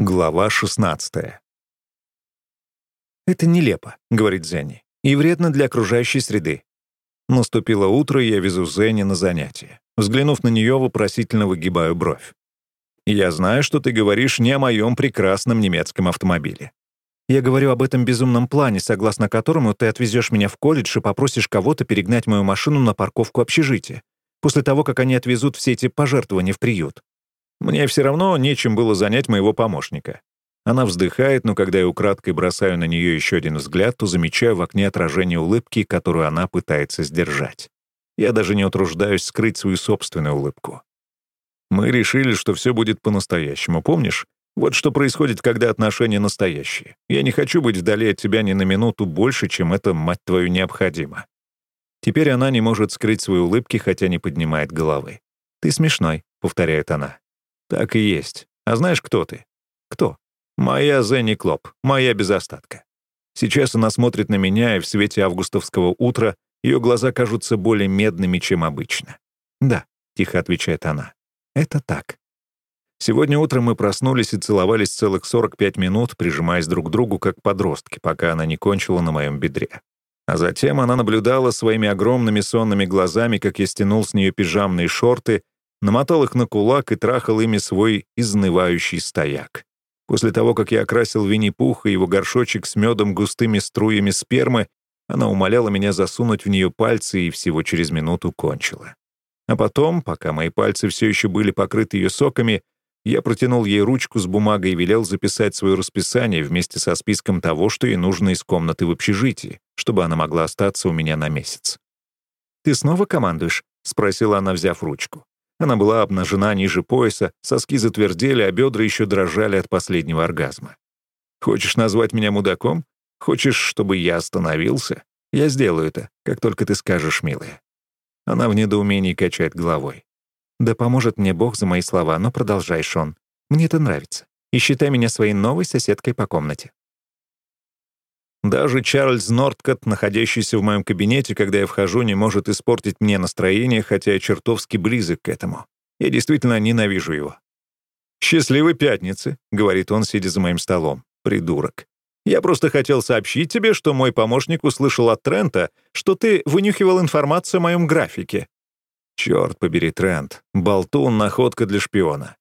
Глава 16 «Это нелепо», — говорит Зенни, — «и вредно для окружающей среды». Наступило утро, и я везу Зенни на занятие. Взглянув на нее, вопросительно выгибаю бровь. «Я знаю, что ты говоришь не о моем прекрасном немецком автомобиле. Я говорю об этом безумном плане, согласно которому ты отвезешь меня в колледж и попросишь кого-то перегнать мою машину на парковку общежития, после того, как они отвезут все эти пожертвования в приют. Мне все равно нечем было занять моего помощника. Она вздыхает, но когда я украдкой бросаю на нее еще один взгляд, то замечаю в окне отражение улыбки, которую она пытается сдержать. Я даже не утруждаюсь скрыть свою собственную улыбку. Мы решили, что все будет по-настоящему, помнишь? Вот что происходит, когда отношения настоящие. Я не хочу быть вдали от тебя ни на минуту больше, чем это, мать твою, необходимо. Теперь она не может скрыть свои улыбки, хотя не поднимает головы. «Ты смешной», — повторяет она. Так и есть. А знаешь, кто ты? Кто? Моя Зенни Клоп, моя без остатка. Сейчас она смотрит на меня, и в свете августовского утра ее глаза кажутся более медными, чем обычно. «Да», — тихо отвечает она, — «это так». Сегодня утром мы проснулись и целовались целых 45 минут, прижимаясь друг к другу, как подростки, пока она не кончила на моем бедре. А затем она наблюдала своими огромными сонными глазами, как я стянул с нее пижамные шорты намотал их на кулак и трахал ими свой изнывающий стояк. После того, как я окрасил Винни-Пуха и его горшочек с медом густыми струями спермы, она умоляла меня засунуть в нее пальцы и всего через минуту кончила. А потом, пока мои пальцы все еще были покрыты ее соками, я протянул ей ручку с бумагой и велел записать свое расписание вместе со списком того, что ей нужно из комнаты в общежитии, чтобы она могла остаться у меня на месяц. «Ты снова командуешь?» — спросила она, взяв ручку. Она была обнажена ниже пояса, соски затвердели, а бедра еще дрожали от последнего оргазма. «Хочешь назвать меня мудаком? Хочешь, чтобы я остановился? Я сделаю это, как только ты скажешь, милая». Она в недоумении качает головой. «Да поможет мне Бог за мои слова, но продолжай, Шон. Мне это нравится. И считай меня своей новой соседкой по комнате». Даже Чарльз Нордкот, находящийся в моем кабинете, когда я вхожу, не может испортить мне настроение, хотя я чертовски близок к этому. Я действительно ненавижу его. «Счастливой пятницы», — говорит он, сидя за моим столом. «Придурок. Я просто хотел сообщить тебе, что мой помощник услышал от Трента, что ты вынюхивал информацию о моем графике». Черт побери, Трент. Болтун — находка для шпиона.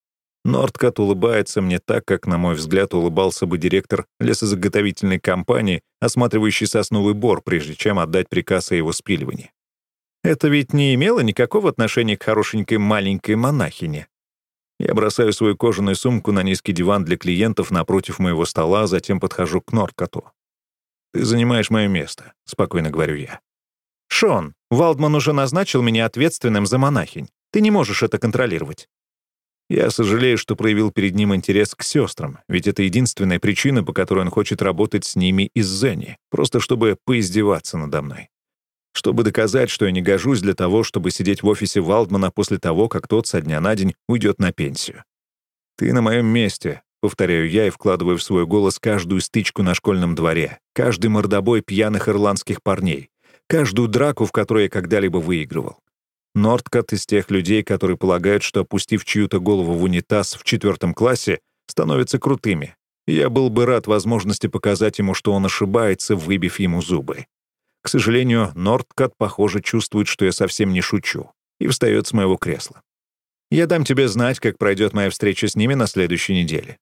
Нордкат улыбается мне так, как, на мой взгляд, улыбался бы директор лесозаготовительной компании, осматривающий сосновый бор, прежде чем отдать приказ о его спиливании. Это ведь не имело никакого отношения к хорошенькой маленькой монахине. Я бросаю свою кожаную сумку на низкий диван для клиентов напротив моего стола, а затем подхожу к Нордкату. «Ты занимаешь мое место», — спокойно говорю я. «Шон, Валдман уже назначил меня ответственным за монахинь. Ты не можешь это контролировать. Я сожалею, что проявил перед ним интерес к сестрам, ведь это единственная причина, по которой он хочет работать с ними из Зенни, просто чтобы поиздеваться надо мной. Чтобы доказать, что я не гожусь для того, чтобы сидеть в офисе Валдмана после того, как тот со дня на день уйдет на пенсию. «Ты на моем месте», — повторяю я и вкладываю в свой голос каждую стычку на школьном дворе, каждый мордобой пьяных ирландских парней, каждую драку, в которой я когда-либо выигрывал. Нордкот из тех людей, которые полагают, что, опустив чью-то голову в унитаз в четвертом классе, становятся крутыми. Я был бы рад возможности показать ему, что он ошибается, выбив ему зубы. К сожалению, Нордкот, похоже, чувствует, что я совсем не шучу, и встает с моего кресла. «Я дам тебе знать, как пройдет моя встреча с ними на следующей неделе».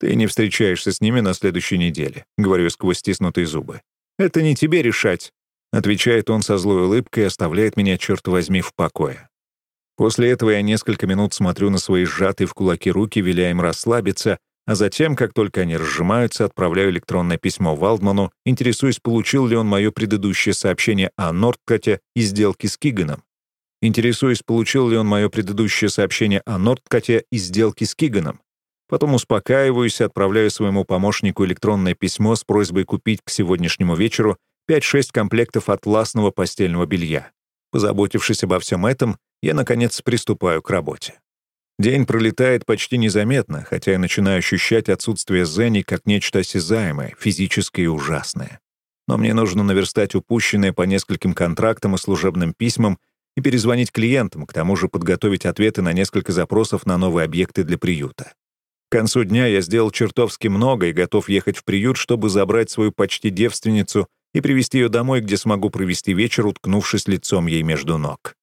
«Ты не встречаешься с ними на следующей неделе», — говорю сквозь стиснутые зубы. «Это не тебе решать, Отвечает он со злой улыбкой и оставляет меня, черт возьми, в покое. После этого я несколько минут смотрю на свои сжатые в кулаки руки, веля им расслабиться, а затем, как только они разжимаются, отправляю электронное письмо Валдману, интересуясь, получил ли он мое предыдущее сообщение о Нордкоте и сделке с Киганом. Интересуюсь, получил ли он мое предыдущее сообщение о Нордкоте и сделке с Киганом. Потом успокаиваюсь и отправляю своему помощнику электронное письмо с просьбой купить к сегодняшнему вечеру 5-6 комплектов атласного постельного белья. Позаботившись обо всем этом, я, наконец, приступаю к работе. День пролетает почти незаметно, хотя я начинаю ощущать отсутствие Зенни как нечто осязаемое, физическое и ужасное. Но мне нужно наверстать упущенное по нескольким контрактам и служебным письмам и перезвонить клиентам, к тому же подготовить ответы на несколько запросов на новые объекты для приюта. К концу дня я сделал чертовски много и готов ехать в приют, чтобы забрать свою почти девственницу и привести ее домой, где смогу провести вечер, уткнувшись лицом ей между ног.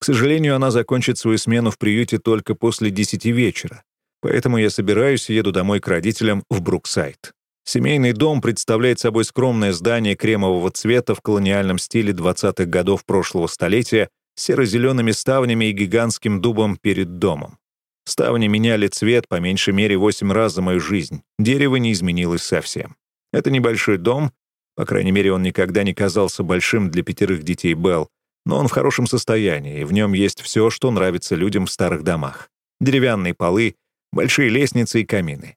К сожалению, она закончит свою смену в приюте только после десяти вечера, поэтому я собираюсь и еду домой к родителям в Бруксайд. Семейный дом представляет собой скромное здание кремового цвета в колониальном стиле 20-х годов прошлого столетия с серо-зелеными ставнями и гигантским дубом перед домом. Ставни меняли цвет по меньшей мере восемь раз за мою жизнь. Дерево не изменилось совсем. Это небольшой дом, по крайней мере, он никогда не казался большим для пятерых детей Белл, но он в хорошем состоянии, и в нем есть все, что нравится людям в старых домах. Деревянные полы, большие лестницы и камины.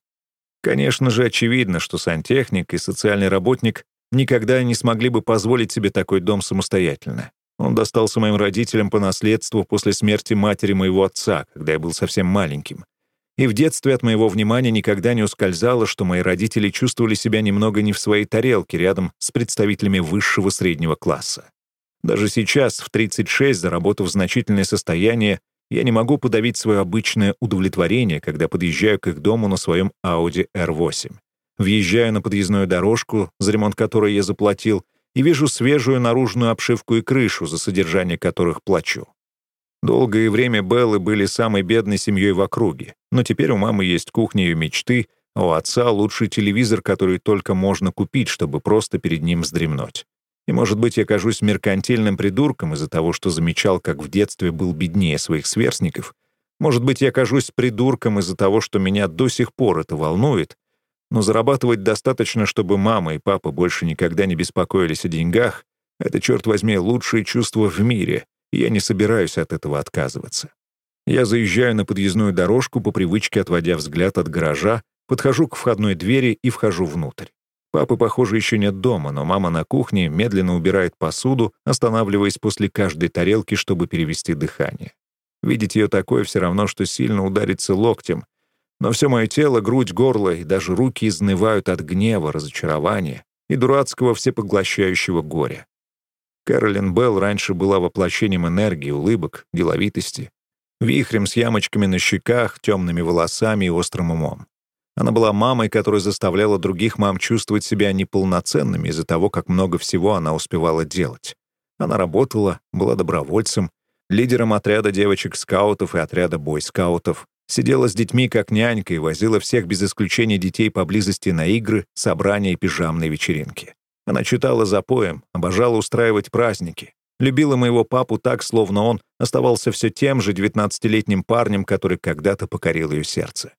Конечно же, очевидно, что сантехник и социальный работник никогда не смогли бы позволить себе такой дом самостоятельно. Он достался моим родителям по наследству после смерти матери моего отца, когда я был совсем маленьким. И в детстве от моего внимания никогда не ускользало, что мои родители чувствовали себя немного не в своей тарелке рядом с представителями высшего среднего класса. Даже сейчас, в 36, заработав значительное состояние, я не могу подавить свое обычное удовлетворение, когда подъезжаю к их дому на своем Audi R8. Въезжаю на подъездную дорожку, за ремонт которой я заплатил, и вижу свежую наружную обшивку и крышу, за содержание которых плачу. Долгое время Беллы были самой бедной семьей в округе, но теперь у мамы есть кухня ее мечты, а у отца лучший телевизор, который только можно купить, чтобы просто перед ним вздремнуть. И, может быть, я кажусь меркантильным придурком из-за того, что замечал, как в детстве был беднее своих сверстников. Может быть, я кажусь придурком из-за того, что меня до сих пор это волнует. Но зарабатывать достаточно, чтобы мама и папа больше никогда не беспокоились о деньгах, это, черт возьми, лучшее чувство в мире, я не собираюсь от этого отказываться. Я заезжаю на подъездную дорожку, по привычке отводя взгляд от гаража, подхожу к входной двери и вхожу внутрь. Папы, похоже, еще нет дома, но мама на кухне медленно убирает посуду, останавливаясь после каждой тарелки, чтобы перевести дыхание. Видеть ее такое все равно, что сильно удариться локтем. Но все мое тело, грудь, горло и даже руки изнывают от гнева, разочарования и дурацкого всепоглощающего горя. Кэролин Белл раньше была воплощением энергии, улыбок, деловитости, вихрем с ямочками на щеках, темными волосами и острым умом. Она была мамой, которая заставляла других мам чувствовать себя неполноценными из-за того, как много всего она успевала делать. Она работала, была добровольцем, лидером отряда девочек-скаутов и отряда бойскаутов, сидела с детьми как нянька и возила всех без исключения детей поблизости на игры, собрания и пижамные вечеринки. Она читала за поем, обожала устраивать праздники, любила моего папу так, словно он оставался все тем же 19-летним парнем, который когда-то покорил ее сердце.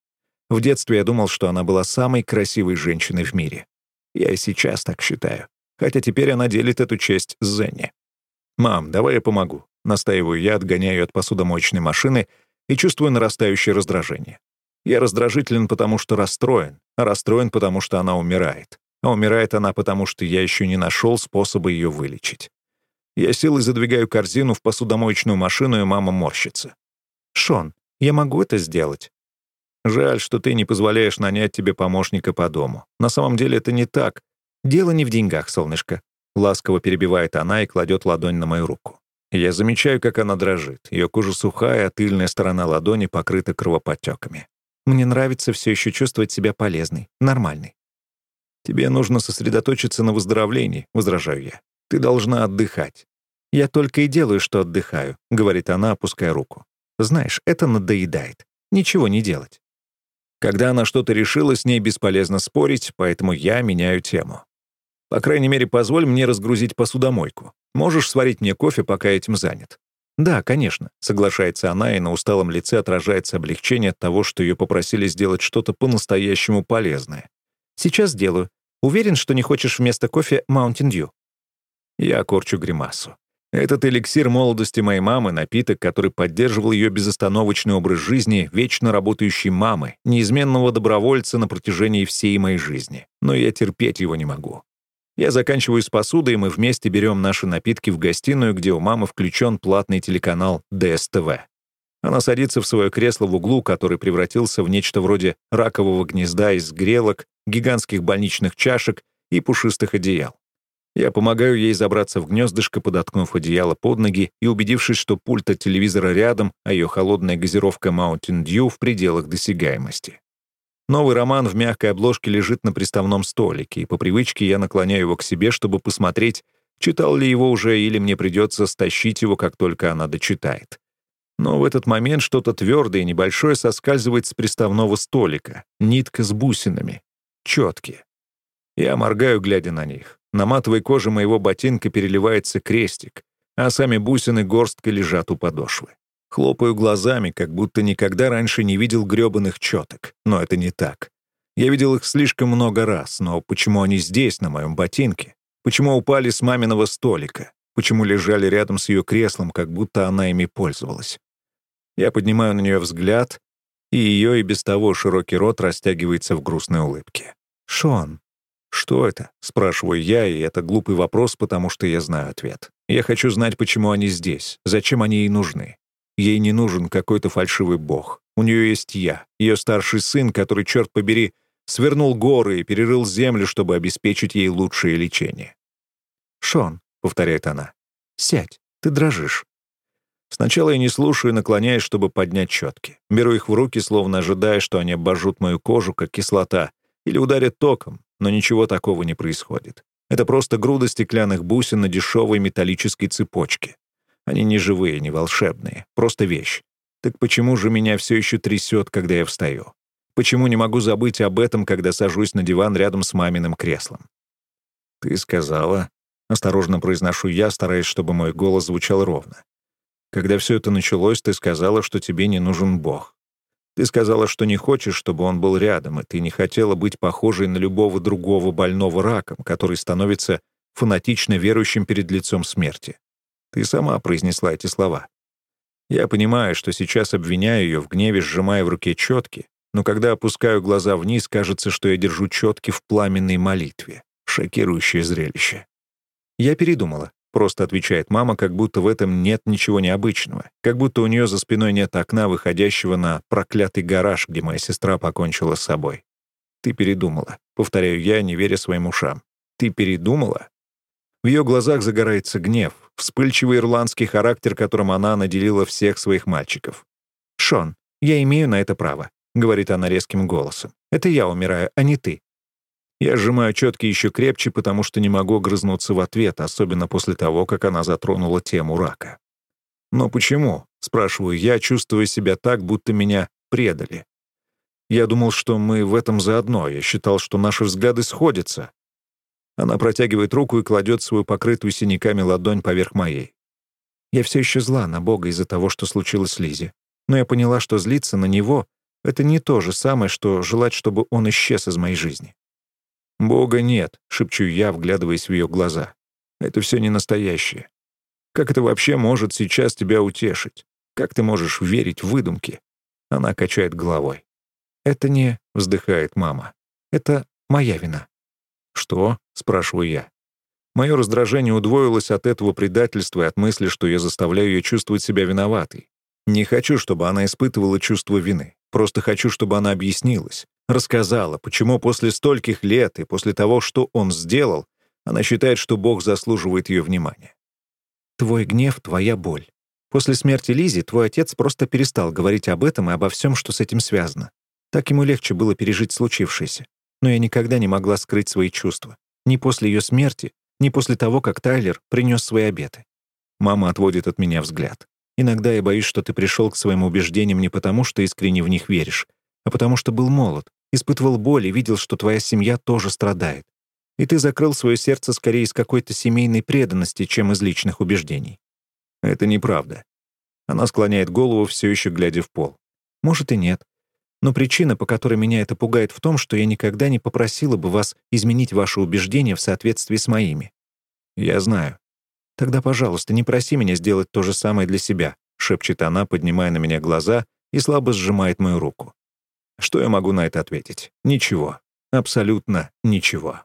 В детстве я думал, что она была самой красивой женщиной в мире. Я и сейчас так считаю. Хотя теперь она делит эту честь с Зенни. «Мам, давай я помогу». Настаиваю я, отгоняю от посудомоечной машины и чувствую нарастающее раздражение. Я раздражителен, потому что расстроен, а расстроен, потому что она умирает. А умирает она, потому что я еще не нашел способа ее вылечить. Я силой задвигаю корзину в посудомоечную машину, и мама морщится. «Шон, я могу это сделать?» Жаль, что ты не позволяешь нанять тебе помощника по дому. На самом деле это не так. Дело не в деньгах, солнышко. Ласково перебивает она и кладет ладонь на мою руку. Я замечаю, как она дрожит. Ее кожа сухая, а тыльная сторона ладони покрыта кровоподтеками. Мне нравится все еще чувствовать себя полезной, нормальной. Тебе нужно сосредоточиться на выздоровлении, возражаю я. Ты должна отдыхать. Я только и делаю, что отдыхаю, говорит она, опуская руку. Знаешь, это надоедает. Ничего не делать. Когда она что-то решила, с ней бесполезно спорить, поэтому я меняю тему. По крайней мере, позволь мне разгрузить посудомойку. Можешь сварить мне кофе, пока этим занят?» «Да, конечно», — соглашается она, и на усталом лице отражается облегчение от того, что ее попросили сделать что-то по-настоящему полезное. «Сейчас сделаю. Уверен, что не хочешь вместо кофе Mountain Dew?» Я корчу гримасу. Этот эликсир молодости моей мамы — напиток, который поддерживал ее безостановочный образ жизни вечно работающей мамы, неизменного добровольца на протяжении всей моей жизни. Но я терпеть его не могу. Я заканчиваю с посудой, и мы вместе берем наши напитки в гостиную, где у мамы включен платный телеканал ДСТВ. Она садится в свое кресло в углу, который превратился в нечто вроде ракового гнезда из грелок, гигантских больничных чашек и пушистых одеял. Я помогаю ей забраться в гнездышко, подоткнув одеяло под ноги и убедившись, что пульт от телевизора рядом, а ее холодная газировка Mountain Dew в пределах досягаемости. Новый роман в мягкой обложке лежит на приставном столике, и по привычке я наклоняю его к себе, чтобы посмотреть, читал ли его уже или мне придется стащить его, как только она дочитает. Но в этот момент что-то твердое и небольшое соскальзывает с приставного столика. Нитка с бусинами. Четкие. Я моргаю, глядя на них. На матовой коже моего ботинка переливается крестик, а сами бусины горсткой лежат у подошвы. Хлопаю глазами, как будто никогда раньше не видел грёбаных четок. Но это не так. Я видел их слишком много раз, но почему они здесь, на моем ботинке? Почему упали с маминого столика? Почему лежали рядом с ее креслом, как будто она ими пользовалась? Я поднимаю на нее взгляд, и ее и без того широкий рот растягивается в грустной улыбке. «Шон». «Что это?» — спрашиваю я, и это глупый вопрос, потому что я знаю ответ. Я хочу знать, почему они здесь, зачем они ей нужны. Ей не нужен какой-то фальшивый бог. У нее есть я, ее старший сын, который, черт побери, свернул горы и перерыл землю, чтобы обеспечить ей лучшее лечение. «Шон», — повторяет она, — «сядь, ты дрожишь». Сначала я не слушаю, наклоняюсь, чтобы поднять четки. Беру их в руки, словно ожидая, что они обожжут мою кожу, как кислота, или ударят током, но ничего такого не происходит. Это просто груда стеклянных бусин на дешевой металлической цепочке. Они не живые, не волшебные, просто вещь. Так почему же меня все еще трясет, когда я встаю? Почему не могу забыть об этом, когда сажусь на диван рядом с маминым креслом? «Ты сказала...» — осторожно произношу я, стараясь, чтобы мой голос звучал ровно. «Когда все это началось, ты сказала, что тебе не нужен Бог. Ты сказала, что не хочешь, чтобы он был рядом, и ты не хотела быть похожей на любого другого больного раком, который становится фанатично верующим перед лицом смерти. Ты сама произнесла эти слова. Я понимаю, что сейчас обвиняю ее в гневе, сжимая в руке четки, но когда опускаю глаза вниз, кажется, что я держу четки в пламенной молитве. Шокирующее зрелище. «Я передумала», — просто отвечает мама, как будто в этом нет ничего необычного, как будто у нее за спиной нет окна, выходящего на проклятый гараж, где моя сестра покончила с собой. «Ты передумала», — повторяю я, не веря своим ушам. «Ты передумала?» В ее глазах загорается гнев, вспыльчивый ирландский характер, которым она наделила всех своих мальчиков. «Шон, я имею на это право», — говорит она резким голосом. «Это я умираю, а не ты». Я сжимаю четки еще крепче, потому что не могу грызнуться в ответ, особенно после того, как она затронула тему рака. «Но почему?» — спрашиваю я, чувствуя себя так, будто меня предали. Я думал, что мы в этом заодно. Я считал, что наши взгляды сходятся. Она протягивает руку и кладет свою покрытую синяками ладонь поверх моей. Я все еще зла на Бога из-за того, что случилось с Лизи. Но я поняла, что злиться на него — это не то же самое, что желать, чтобы он исчез из моей жизни. «Бога нет», — шепчу я, вглядываясь в ее глаза. «Это все не настоящее. Как это вообще может сейчас тебя утешить? Как ты можешь верить в выдумки?» Она качает головой. «Это не...» — вздыхает мама. «Это моя вина». «Что?» — спрашиваю я. Мое раздражение удвоилось от этого предательства и от мысли, что я заставляю ее чувствовать себя виноватой. Не хочу, чтобы она испытывала чувство вины. Просто хочу, чтобы она объяснилась, рассказала, почему после стольких лет и после того, что он сделал, она считает, что Бог заслуживает ее внимания. Твой гнев — твоя боль. После смерти Лизи твой отец просто перестал говорить об этом и обо всем, что с этим связано. Так ему легче было пережить случившееся но я никогда не могла скрыть свои чувства. Ни после ее смерти, ни после того, как Тайлер принес свои обеты. Мама отводит от меня взгляд. Иногда я боюсь, что ты пришел к своим убеждениям не потому, что искренне в них веришь, а потому что был молод, испытывал боль и видел, что твоя семья тоже страдает. И ты закрыл свое сердце скорее из какой-то семейной преданности, чем из личных убеждений. Это неправда. Она склоняет голову, все еще глядя в пол. Может и нет. Но причина, по которой меня это пугает, в том, что я никогда не попросила бы вас изменить ваши убеждения в соответствии с моими. Я знаю. Тогда, пожалуйста, не проси меня сделать то же самое для себя, шепчет она, поднимая на меня глаза и слабо сжимает мою руку. Что я могу на это ответить? Ничего. Абсолютно ничего.